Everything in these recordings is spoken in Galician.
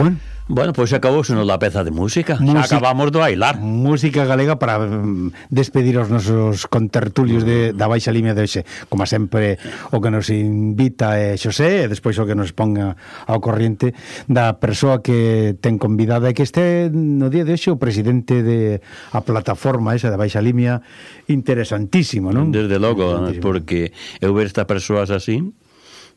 Bueno. Bueno, pois pues acabouse nos la peza de música. música Xa acabamos de bailar. Música galega para mm, despedir os nosos contertulios de, da Baixa Limia de hoxe. Como sempre, o que nos invita é Xosé e despois o que nos ponga ao corriente da persoa que ten convidada e que este no día de hoxe o presidente de a plataforma esa da Baixa Limia interesantísimo, non? Desde logo, eh, porque eu ver estas persoas así,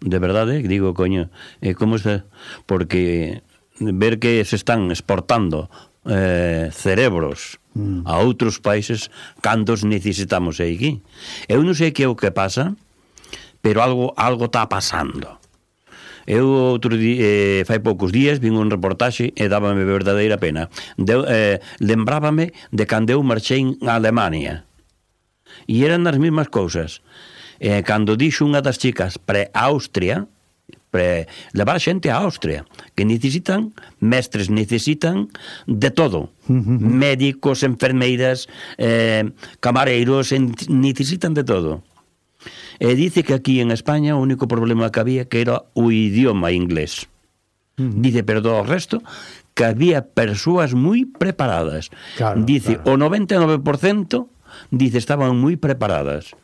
de verdade, digo, coño, eh, como se... porque ver que se están exportando eh, cerebros mm. a outros países cantos necesitamos aquí. Eu non sei que é o que pasa, pero algo algo está pasando. Eu outro día, eh, fai poucos días vin un reportaxe e dábame verdadeira pena. De, eh, lembrábame de cando eu marchei a Alemania. E eran as mesmas cousas. Eh, cando dixo unha das chicas pre Austria, pre levar xente a Austria, que necesitan mestres, necesitan de todo. Médicos, enfermeiras, eh, camareiros, necesitan de todo. E dice que aquí en España o único problema que había que era o idioma inglés. Dice, pero do resto, que había persoas moi preparadas. Claro, dice, claro. o 99% dice estaban moi preparadas.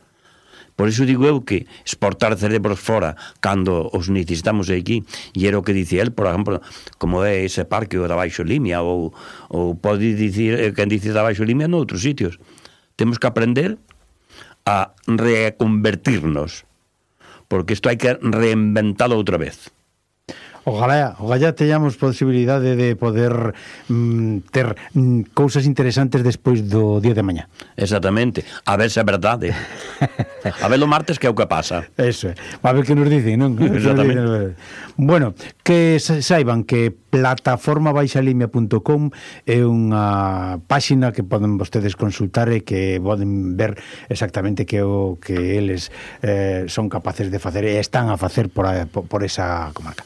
Por iso digo eu que exportar cerebros fora cando os necesitamos aquí, e era o que dice el, por exemplo, como é ese parque o da Baixo Limia, ou, ou pode dicir, eh, quen dice da Baixo Limia noutros sitios. Temos que aprender a reconvertirnos, porque isto hai que reinventalo outra vez. Ojalá, ojalá teñamos posibilidade de poder mm, ter mm, cousas interesantes despois do día de mañá. Exactamente, a ver se é verdade. a ver o martes que é o que pasa. Eso é, a ver que nos dicen, non? Exactamente. Nos dicen, bueno, que saiban que plataformabaixalimia.com é unha páxina que poden vostedes consultar e que poden ver exactamente que o que eles eh, son capaces de facer e están a facer por, a, por esa comarca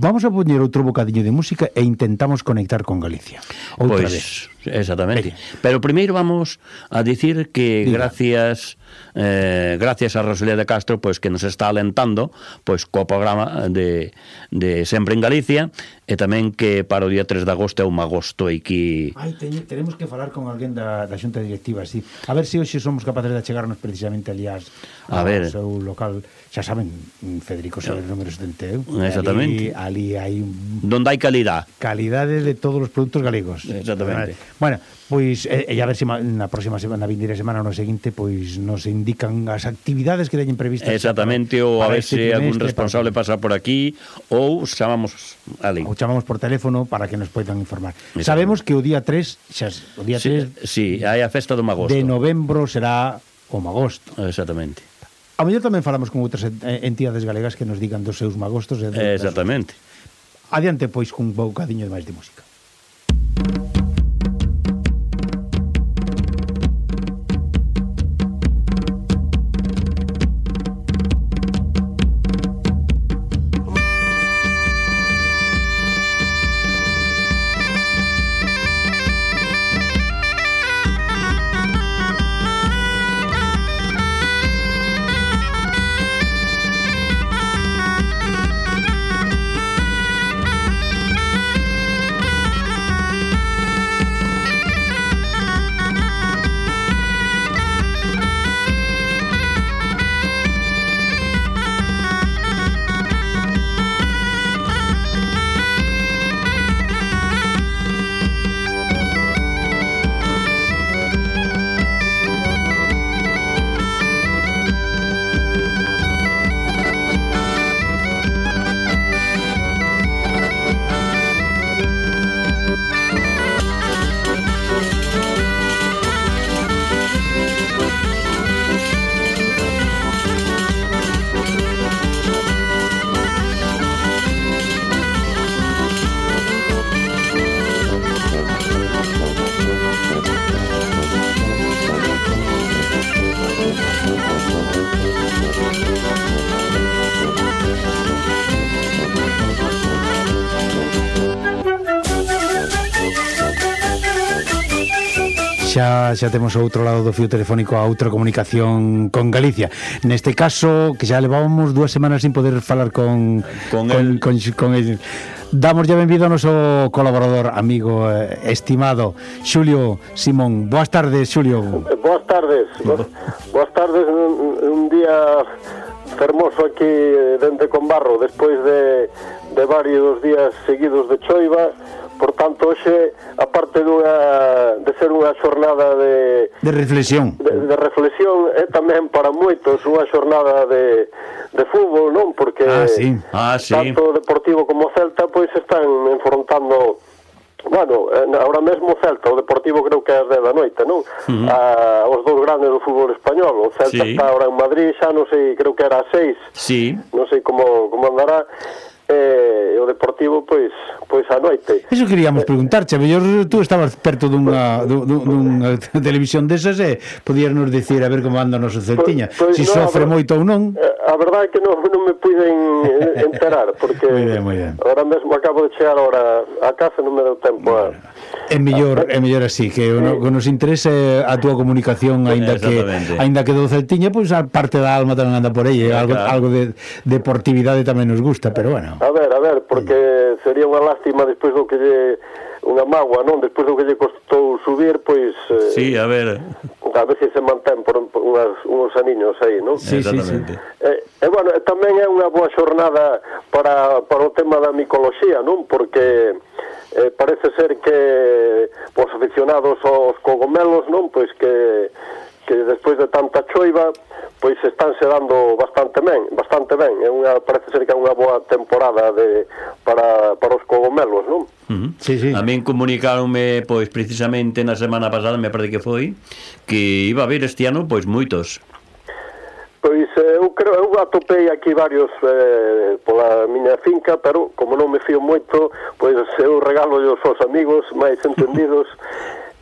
vamos a poñer outro bocadiño de música e intentamos conectar con Galicia. Outra pois, vez. Exactamente. Venga. Pero primeiro vamos a dicir que Diga. gracias eh, gracias a Rosalía de Castro, pues que nos está alentando pues co programa de, de Sempre en Galicia e tamén que para o día 3 de agosto é un agosto e que... Ai, teñe, tenemos que falar con alguén da, da xunta directiva, sí. A ver se si hoxe somos capaces de chegarnos precisamente ali as, a ver. seu local xa saben, Federico Soler número 71. Exactamente. Ali, ali hai un... Donde hai calidad. Calidade de todos os produtos galegos. Exactamente. Bueno, Pois, e, e a ver se na próxima semana, na vindeira semana ou no seguinte, pois nos indican as actividades que teñen previstas. Exactamente, ou a ver se algún responsable para... pasa por aquí, ou chamamos a. Ou chamamos por teléfono para que nos poidan informar. Sabemos que o día 3, xa, o día 3... Sí, sí hai a festa do Magosto. De novembro será o Magosto. Exactamente. A mellor tamén falamos con outras eh, entidades galegas que nos digan dos seus magostos. E Exactamente. Adiante, pois, cun bocadiño de máis de música. Música xa xa temos outro lado do fio telefónico a outra comunicación con Galicia. Neste caso, que xa levábamos dúas semanas sin poder falar con con con, el... con, con el. Damos ya benvido ao noso colaborador, amigo, eh, estimado, Xulio Simón. Boas tardes, Xulio. Boas tardes. Boas, boas tardes, un, un día fermoso aquí eh, dende con barro, despois de, de varios días seguidos de choiva, Por tanto, hoxe, aparte dunha, de ser unha xornada de... De reflexión. De, de reflexión, é tamén para moitos unha xornada de, de fútbol, non? Porque ah, sí. Ah, sí. tanto o Deportivo como o Celta pois están enfrontando... Bueno, ahora mesmo o Celta, o Deportivo creo que é as 10 da noite, non? Uh -huh. ah, os dous grandes do fútbol español, o Celta sí. está ahora en Madrid, xa non sei, creo que era a 6, sí. non sei como, como andará, e o Deportivo pois pois a noite. Eso queríamos eh, preguntarche, mellor tú estabas perto dunha dunha televisión desas e podías nos dicir a ver como anda o noso pois, Celtiña, pois, pois si no, sofre moito ou non. Eh, a verdade é que non, non me puiden eh, enterar porque moi ben, moi ben. agora mesmo acabo de chegar ahora a casa non me deu tempo bueno. a É mellor, é mellor así, que o eh. que nos interese a túa comunicación eh, aínda que aínda que do Celtiña, pois a parte da alma tamén anda por aí, eh, ah, claro. algo algo de deportividade tamén nos gusta, pero bueno. A ver, a ver, porque sería unha lástima despois do que lle unha magua, non? Despois do que lle costou subir, pois... Eh, sí, a ver... A ver se se mantén por, por unhas, uns aniños aí, non? Sí, sí, sí. E, e, eh, eh, bueno, eh, tamén é unha boa xornada para, para o tema da micoloxía, non? Porque eh, parece ser que os aficionados aos cogomelos, non? Pois que que despois de tanta choiva pois estánse dando bastante ben, bastante ben, é unha parece ser que é unha boa temporada de para para os cogomelos, non? Uh -huh. sí, sí. A min comunicaronme pois precisamente na semana pasada, me parece que foi, que iba a haber este ano pois moitos. Pois eh, eu creo eu atopei aquí varios eh, pola miña finca, pero como non me fío moito, pois eu regalo aos amigos máis entendidos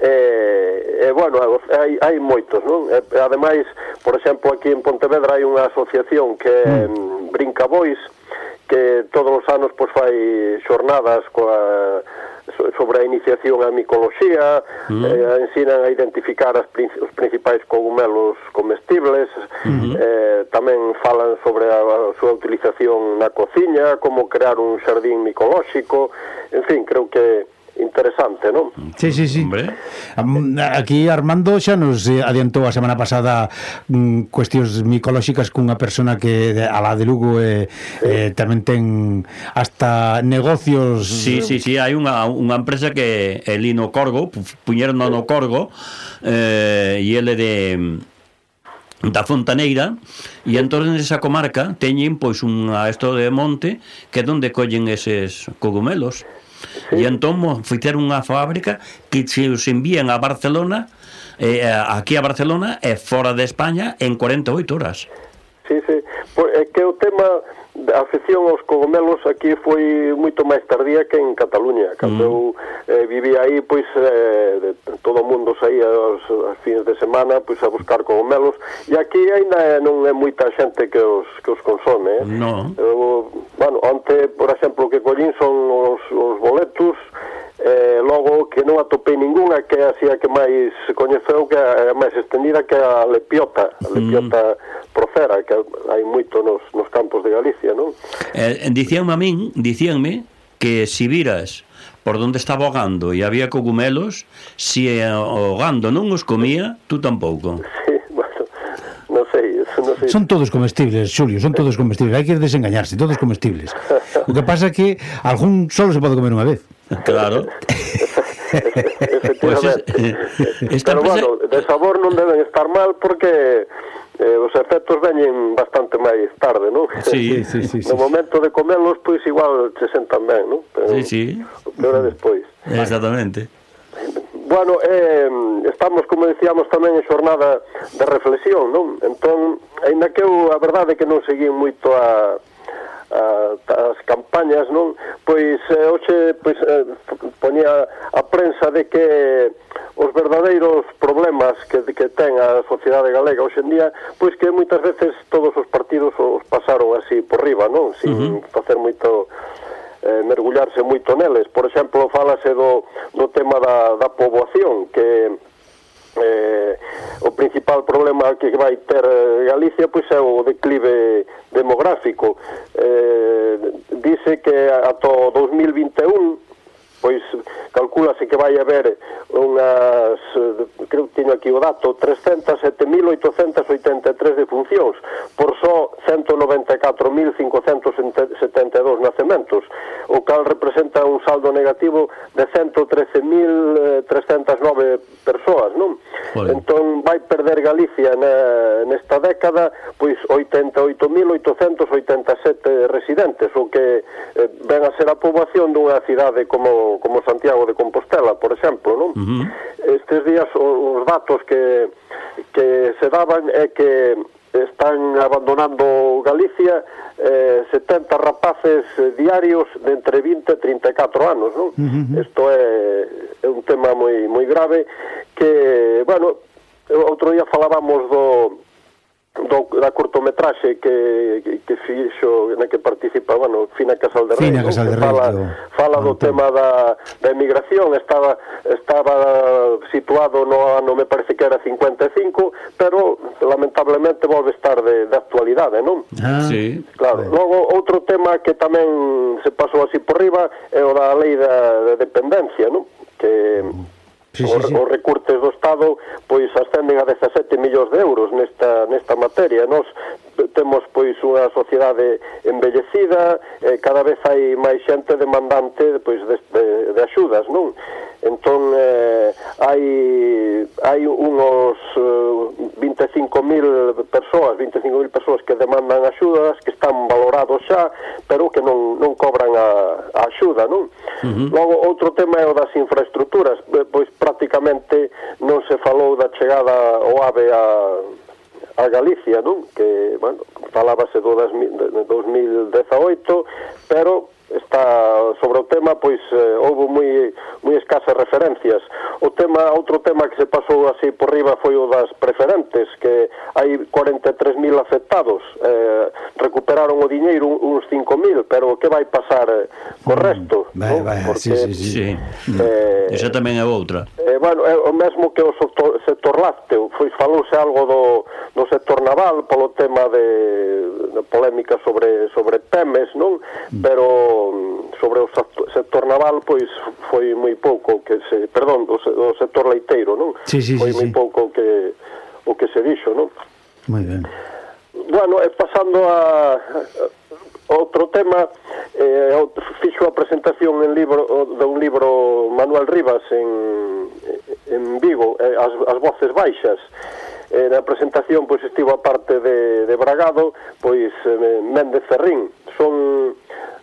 e, e bueno, hai, hai moitos, non? E, ademais, por exemplo, aquí en Pontevedra hai unha asociación que é mm. Brinca Bois, que todos os anos pois fai xornadas coa sobre a iniciación á micoloxía, mm. eh, ensinan a identificar as os principais cogumelos comestibles, mm -hmm. eh, tamén falan sobre a, a súa utilización na cociña, como crear un xardín micolóxico, en fin, creo que interesante, non? Sí, sí, sí. Hombre. Aquí Armando xa nos adiantou a semana pasada mm, cuestións micolóxicas cunha persona que a la de Lugo eh, sí. eh, tamén ten hasta negocios... Sí, sí, sí, hai unha, unha empresa que é Lino Corgo, puñeron no Corgo, eh, e ele de da Fontaneira e entón esa comarca teñen pois unha esto de monte que é onde collen eses cogumelos. Sí. E entón fixeron unha fábrica que se os envían a Barcelona, eh, aquí a Barcelona e fora de España en 48 horas. Sí, sí, é que o tema da afección aos cogomelos aquí foi moito máis tardía que en Cataluña. Cando mm. eu eh, vivía aí, pois eh, todo o mundo saía aos, aos fins de semana pois a buscar cogomelos e aquí aínda eh, non é moita xente que os que os consome. Eh? No. Eu, bueno, onte, por exemplo, que collín son os, os boletos eh, logo que non atopei ningunha que é así a que máis coñeceu que é a máis extendida que é a lepiota a mm. lepiota mm. profera que hai moito nos, nos campos de Galicia non? Eh, dicíanme a min dicíanme que si viras por donde estaba o gando e había cogumelos si eh, o gando non os comía tú tampouco sí, bueno, non sei, non sei. Son todos comestibles, Xulio, son todos comestibles. Hai que desengañarse, todos comestibles. O que pasa é que algún solo se pode comer unha vez. Claro. pues es, eh, esta Pero empresa... bueno, de sabor non deben estar mal porque eh, os efectos veñen bastante máis tarde, non? Sí, sí, sí, sí. No momento de comerlos, pois igual se sentan ben, non? Pero, sí, sí. Pero despois. Exactamente. Bueno, eh, estamos, como decíamos, tamén en xornada de reflexión, non? Entón, ainda que eu, a verdade é que non seguín moito a, a, as campañas, non? Pois eh, hoxe pois, eh, poñía a prensa de que os verdadeiros problemas que, que ten a sociedade galega hoxe en día, pois que moitas veces todos os partidos os pasaron así por riba, non? Sin uh -huh. facer moito eh, mergullarse moito neles. Por exemplo, falase do, do tema da, da poboación, que eh, o principal problema que vai ter eh, Galicia pois é o declive demográfico. Eh, dice que ata 2021 pois calculase que vai haber unhas, creo que teño aquí o dato, 307.883 defuncións por só 194.572 nacementos, o cal representa un saldo negativo de 113.309 persoas, non? Vale. Entón vai perder Galicia na, nesta década pois 88.887 residentes, o que eh, ven a ser a poboación dunha cidade como como, Santiago de Compostela, por exemplo, non? Uh -huh. Estes días os datos que, que se daban é que están abandonando Galicia eh, 70 rapaces diarios de entre 20 e 34 anos, non? Uh -huh. Isto é, é un tema moi moi grave que, bueno, outro día falábamos do do, da cortometraxe que, que, que fixo na que participa, bueno, Fina Casal de Rey, Fina Casal de Rey, fala, do... fala do tema da, da emigración, estaba, estaba situado no ano, me parece que era 55, pero lamentablemente volve estar de, de actualidade, non? Ah, sí. Claro, bueno. logo outro tema que tamén se pasou así por riba é o da lei da, de dependencia, non? Que... Mm Sí, sí, sí. Os recurtes do Estado pois ascenden a 17 millóns de euros nesta, nesta materia. Nos temos pois unha sociedade envellecida, eh, cada vez hai máis xente demandante pois de, de, de axudas, non? Entón eh, hai hai un 25.000 persoas, 25.000 persoas que demandan axudas, que están valorados xa, pero que non, non cobran a, a axuda, non? Uh -huh. Logo, outro tema é o das infraestructuras, pois prácticamente non se falou da chegada o AVE a, a Galicia, non? Que, bueno, falábase do 2018, pero está sobre o tema pois eh, houve moi moi escasas referencias. O tema, outro tema que se pasou así por riba foi o das preferentes, que hai 43.000 afectados. Eh, recuperaron o diñeiro uns 5.000, pero que vai pasar eh, co mm, resto? Mm, vai, vai, Porque, sí, sí, sí. Eh, Esa tamén é outra. Eh, bueno, é o mesmo que o sector, sector lácteo, foi falouse algo do, do sector naval polo tema de, de polémica sobre sobre Pemes, non? Mm. Pero sobre o sector naval pois foi moi pouco que se, perdón, o, o sector leiteiro, non? Sí, sí, foi sí, moi sí. pouco que o que se dixo, non? Moi ben. Bueno, e pasando a, a outro tema, eh, fixo a presentación en libro de un libro Manuel Rivas en, en Vigo, eh, as, as voces baixas eh, na presentación pois estivo a parte de, de Bragado, pois eh, Méndez Ferrín. Son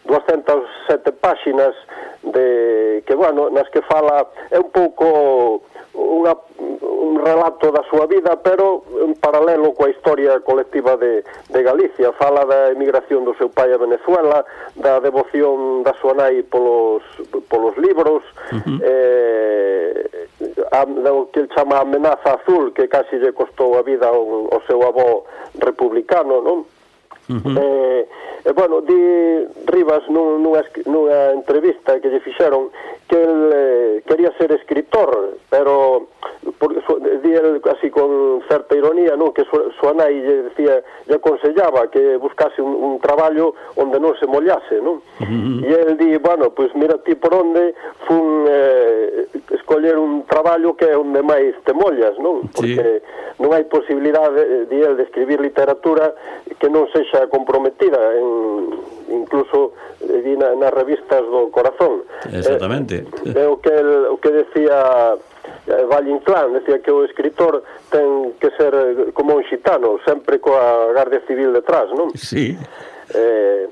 207 páxinas de que, bueno, nas que fala é un pouco unha, un relato da súa vida, pero en paralelo coa historia colectiva de, de Galicia. Fala da emigración do seu pai a Venezuela, da devoción da súa nai polos, polos libros, uh -huh. eh, a, do que ele chama a amenaza azul que casi lle costou a vida ao, ao seu avó republicano, non? Uh -huh. eh, eh, bueno, di Rivas nun, nunha, nunha entrevista que lle fixeron que el eh, quería ser escritor, pero porque su, di el así con certa ironía, non, que su, súa nai lle decía, lle aconsellaba que buscase un, un traballo onde non se mollase, non? Uh -huh. E el di, bueno, pois pues mira ti por onde fun eh, escoller un traballo que é onde máis te mollas, non? Porque sí. non hai posibilidade eh, di el de escribir literatura que non sexa comprometida en incluso eh, di na, nas revistas do corazón. Exactamente. Eh, é o que el, o que decía Valle Inclán, decía que o escritor ten que ser eh, como un xitano, sempre coa Guardia Civil detrás, non? Sí. Eh,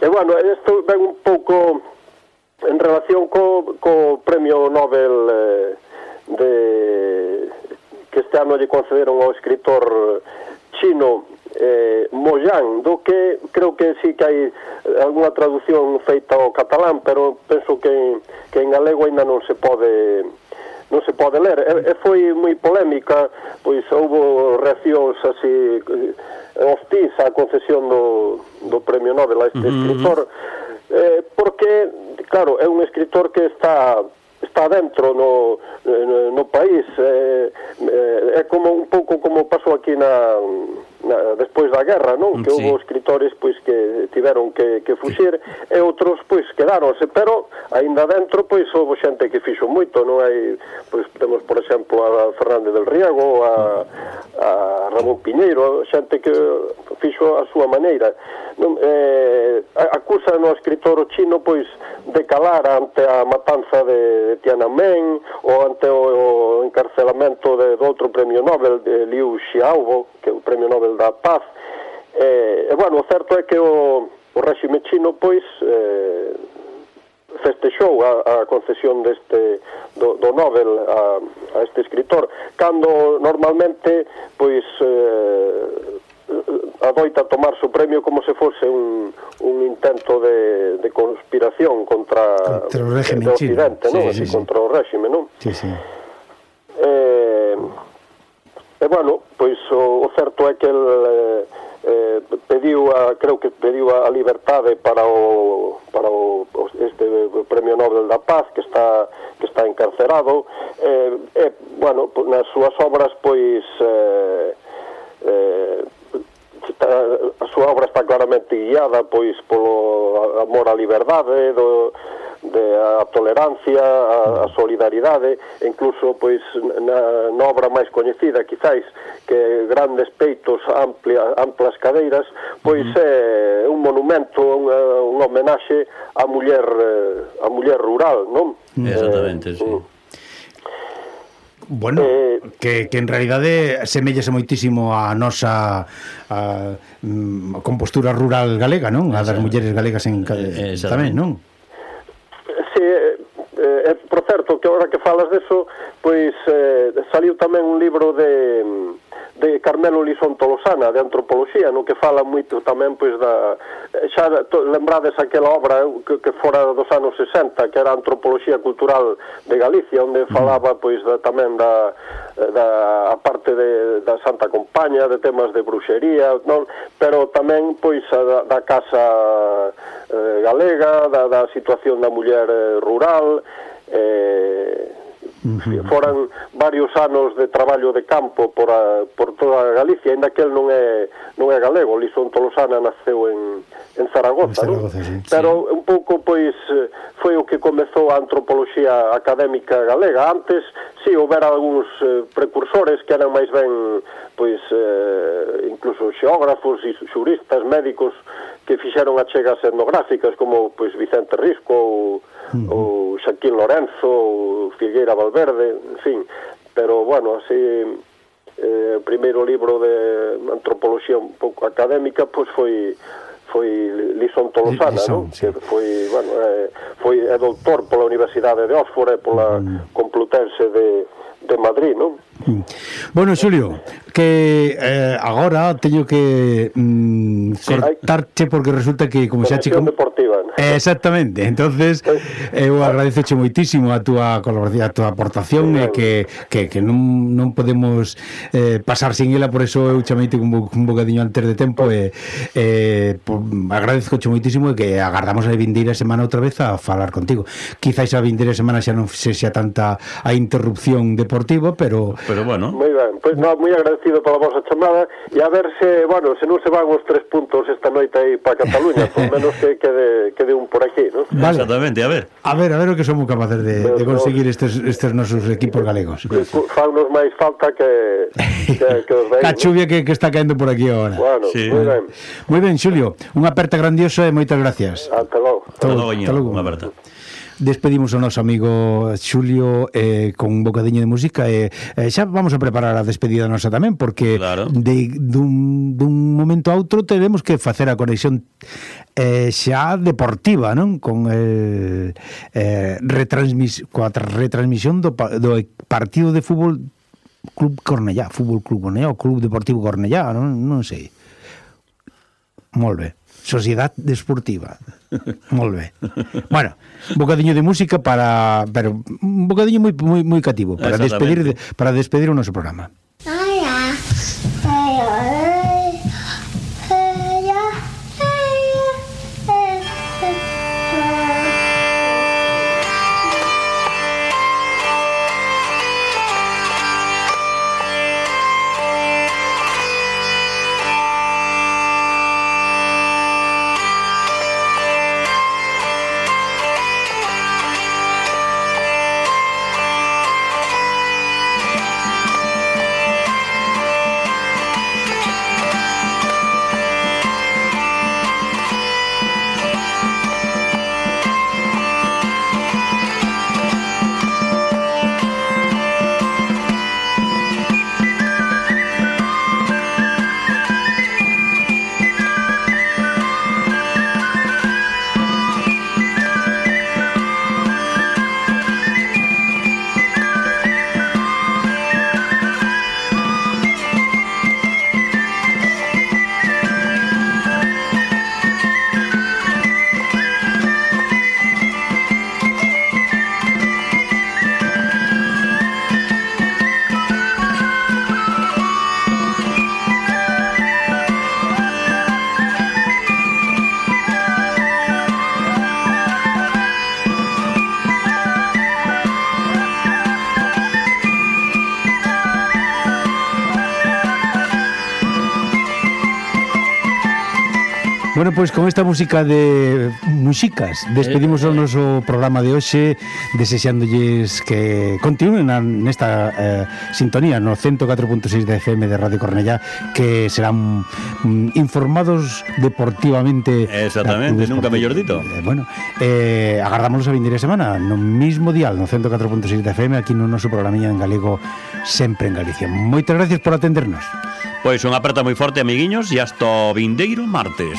e, bueno, isto ven un pouco en relación co, co premio Nobel eh, de que este ano lle concederon ao escritor chino eh, Moyán, do que creo que sí que hai algunha traducción feita ao catalán, pero penso que, que en galego ainda non se pode non se pode ler e, e foi moi polémica pois houbo reaccións así eh, hostis á concesión do, do premio Nobel a este uh -huh. escritor eh, porque claro, é un escritor que está está dentro no, no, no país eh, eh, é como un pouco como pasou aquí na na, despois da guerra, non? Que sí. houve escritores pois que tiveron que que fuxir e outros pois quedáronse, pero aínda dentro pois houve xente que fixo moito, non hai pois temos por exemplo a Fernández del Riego, a a Ramón Piñeiro, xente que fixo a súa maneira. Non eh acusan o escritor chino pois de calar ante a matanza de, de Tiananmen ou ante o, o encarcelamento de, do outro premio Nobel de Liu Xiaobo, que é o premio Nobel da paz. Eh, e, bueno, o certo é que o, o réxime chino, pois, eh, festexou a, a concesión deste do, do Nobel a, a este escritor cando normalmente pois eh, adoita tomarse o premio como se fose un, un intento de, de conspiración contra, contra o régimen occidente, non? Sí, sí, sí. contra o réxime, non? Sí, sí. E, bueno, pois o, o certo é que el, eh, eh pediu a, creo que pediu a, liberdade para o, para o, este Premio Nobel da Paz que está, que está encarcerado. Eh, e, bueno, nas súas obras pois eh, eh, está, a súa obra está claramente guiada pois polo amor á liberdade, do, de a tolerancia, a, a solidaridade, e incluso pois na, na obra máis coñecida, quizáis, que grandes peitos, amplia, amplas cadeiras, pois é un monumento, unha, unha homenaxe á muller, eh, á muller rural, non? Exactamente, eh, sí. Mm. Bueno, eh, que, que en realidade semellase moitísimo a nosa a, mm, a compostura rural galega, non? A das mulleres galegas en, eh, eh, tamén, non? Sí, eh, eh, por certo, que agora que falas deso, pois eh, saliu tamén un libro de mm, de Carmelo Lison Tolosana, de antropoloxía, no que fala moito tamén pois da xa to, lembrades aquela obra que, que fora dos anos 60, que era antropoloxía cultural de Galicia, onde falaba pois da, tamén da, da a parte de, da Santa Compaña, de temas de bruxería, non? pero tamén pois da, da casa eh, galega, da, da situación da muller eh, rural, eh, foran varios anos de traballo de campo por, a, por toda Galicia, ainda que el non é, non é galego, Lison Tolosana naceu en, en Zaragoza, en Zaragoza non? Sí, pero un pouco pois foi o que comezou a antropoloxía académica galega. Antes, si, sí, houbera algúns eh, precursores que eran máis ben pois eh, incluso xeógrafos e xuristas, médicos que fixeron achegas etnográficas como pois Vicente Risco ou, ou Xaquín Lorenzo ou Figueira Valverde, en fin, pero bueno, así eh, o primeiro libro de antropoloxía un pouco académica, pois foi foi Lison Tolosana, Lison, non? Sí. que foi, bueno, eh, foi é doutor pola Universidade de Oxford e pola mm. Complutense de, de Madrid, non? Mm. Bueno, Xulio, que eh, agora teño que mm, sí, hay... porque resulta que como xa chico deportiva. Eh, exactamente. Entonces eh, eu agradezoche moitísimo a túa colaboración, a túa aportación e que, que, que non, non podemos eh, pasar sin ela, por eso eu chameite un, bo, un bocadiño antes de tempo e eh, eh, pues, agradezcoche moitísimo e que agardamos a vindeira semana outra vez a falar contigo. Quizáis a vindeira semana xa non se xa tanta a interrupción deportiva, pero Pero bueno. Moi ben, pois pues, no, moi agradecido agradecido pola vosa chamada e a ver se, bueno, se non se van os tres puntos esta noite aí para Cataluña, por menos que quede, quede un por aquí, ¿no? Vale. Exactamente, a ver. A ver, a ver o que somos capaces de, Pero, de conseguir estes, estes nosos equipos galegos. Faunos máis falta que, que, que os reis, A chuvia que, que está caendo por aquí agora. Bueno, sí. moi ben. Moi ben, Xulio, unha aperta grandiosa e moitas gracias. Ata logo. Hasta logo, hasta logo. Unha aperta. Despedimos ao noso amigo Xulio eh, con un bocadiño de música e eh, xa vamos a preparar a despedida nosa tamén porque claro. de, dun, dun momento a outro teremos que facer a conexión eh, xa deportiva, non? Con el eh, retransmis, coa retransmisión do, do partido de fútbol Club Cornellá, Fútbol Club Cornellá, o Club Deportivo Cornellá, non, non sei. Molt bé. Sociedad Desportiva. Molt bé. Bueno, un bocadinho de música para... Pero un bocadinho muy, muy, muy cativo, para despedir, para despedir o noso programa. Hola. Bueno, pois con esta música de Muxicas eh, despedimos o eh. noso programa de hoxe desexándolles que continúen nesta eh, sintonía no 104.6 de FM de Radio Cornellá que serán mm, informados deportivamente Exactamente, nunca mellor dito. Eh, Bueno, eh, agardámoslos a vindeira semana no mismo dial, no 104.6 de FM aquí no noso programinha en galego sempre en Galicia. Moitas gracias por atendernos. Pois un aperta moi forte, amiguiños, e hasta o vindeiro martes.